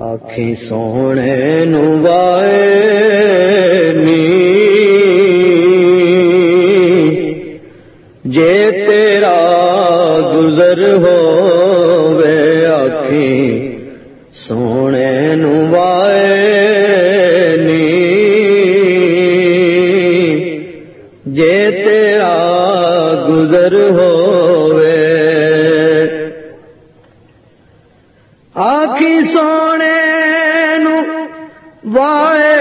آخ سونے نوائے نی آخی سونے نو وائے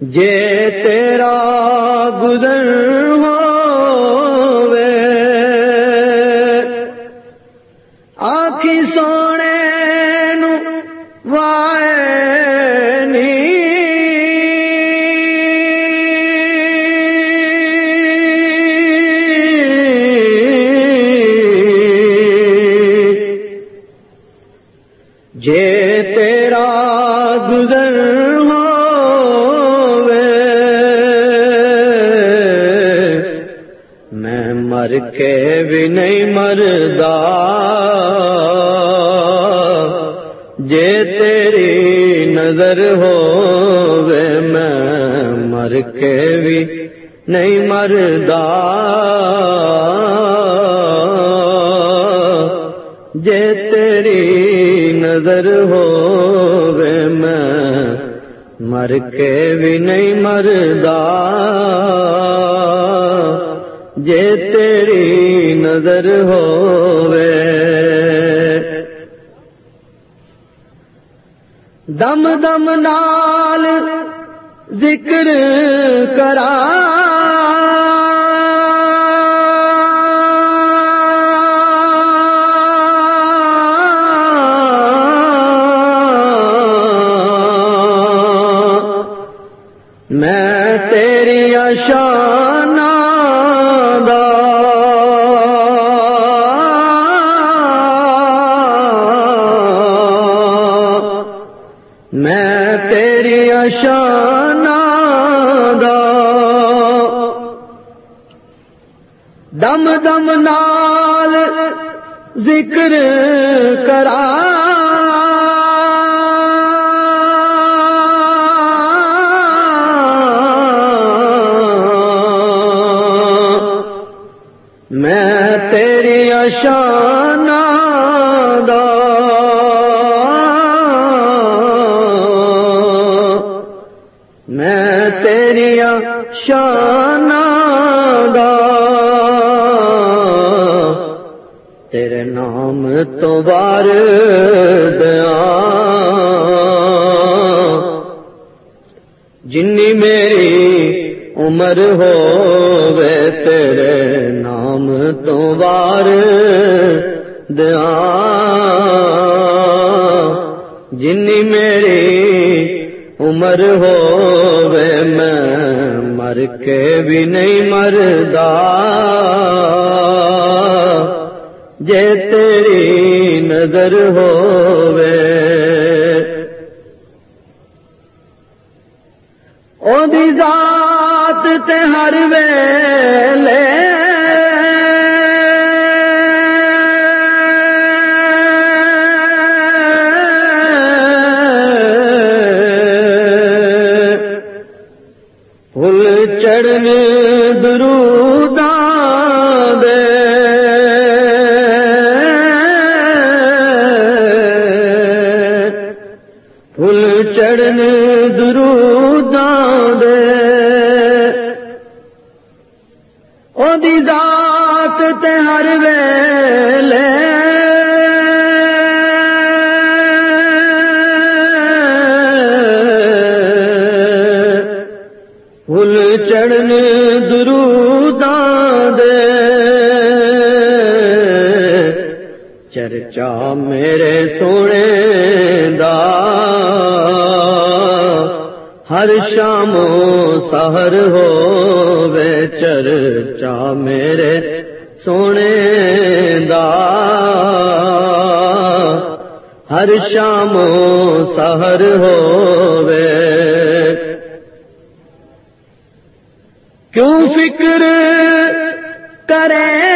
جے تیرا گزر ہوے جے تیرا گزر ہوے میں مر کے بھی نہیں مردا۔ جے تیری نظر ہوے میں مر کے بھی نہیں مردا۔ جے تیری نظر ہو میں، مر کے بھی نہیں مردا۔ جے تیری نظر ہو دم دم نال ذکر کرا۔ تیری شان میں تیری شان دم دم نال ذکر کرا تیری اشان میں تیری شان تیرے نام تو بار دیا۔ جنی میری عمر ہو تیرے تو بار دیا جنی میری عمر ہو میں مر کے بھی نہیں مردا۔ جے تیری نظر ہووے۔ او دی ذات تے ہر ویلے دا ہر شام سہر ہو وے چرچا میرے سونے دا۔ ہر شام سہر ہووے۔ کیوں فکر کرے؟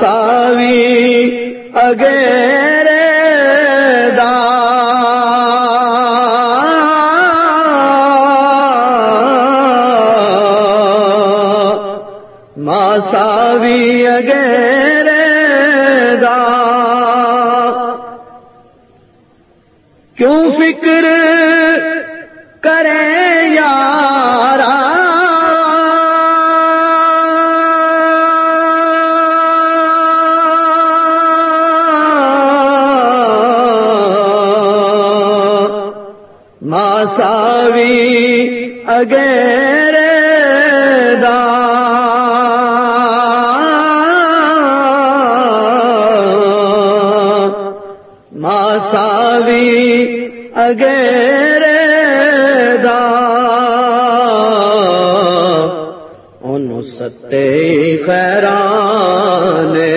ساوی اگیر دا ماساوی اگیر اگیر ماساوی اگیر ان ستے خیرانے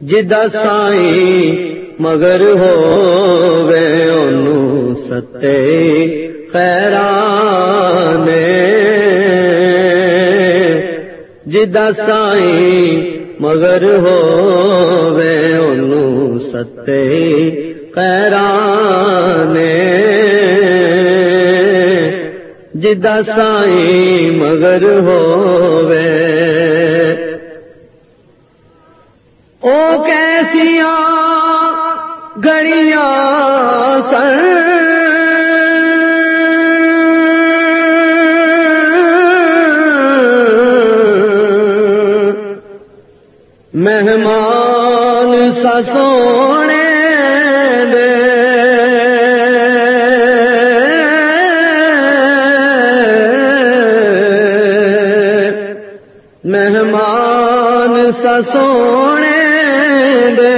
جدا سائیں مگر ہووے انو ستے خیرانے۔ جدا سائیں مگر ہووے انو ستے خیرانے۔ جدا سائیں مگر ہووے۔ او کیسیاں گڑیاں سن سونے دے۔ مہمان سا سونے دے۔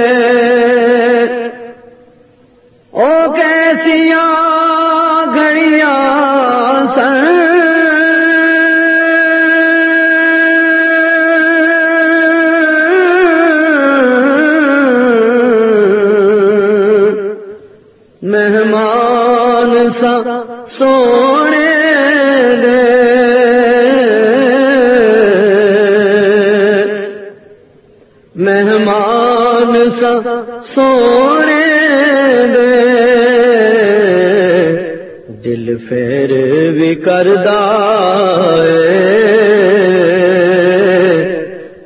او کیسیاں گھڑیاں سن۔ سا سونے دے مہمان سا سونے دے دل پھر بھی کردہ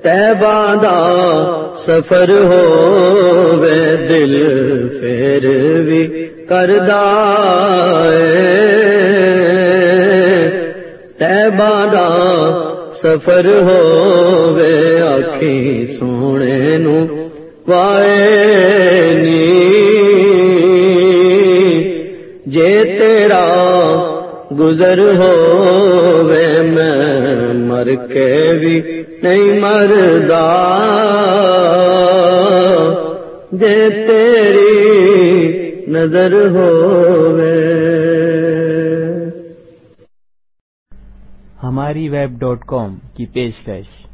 تہبادہ سفر ہووے، دل پھر بھی کردہ تہبادہ سفر ہووے آخی سونے نو وائے نی۔ جے تیرا گزر ہووے میں مر کے بھی نہیں مردا۔ جے تیری نظر ہووے ہماری ویب ڈاٹ کام کی پیشکش۔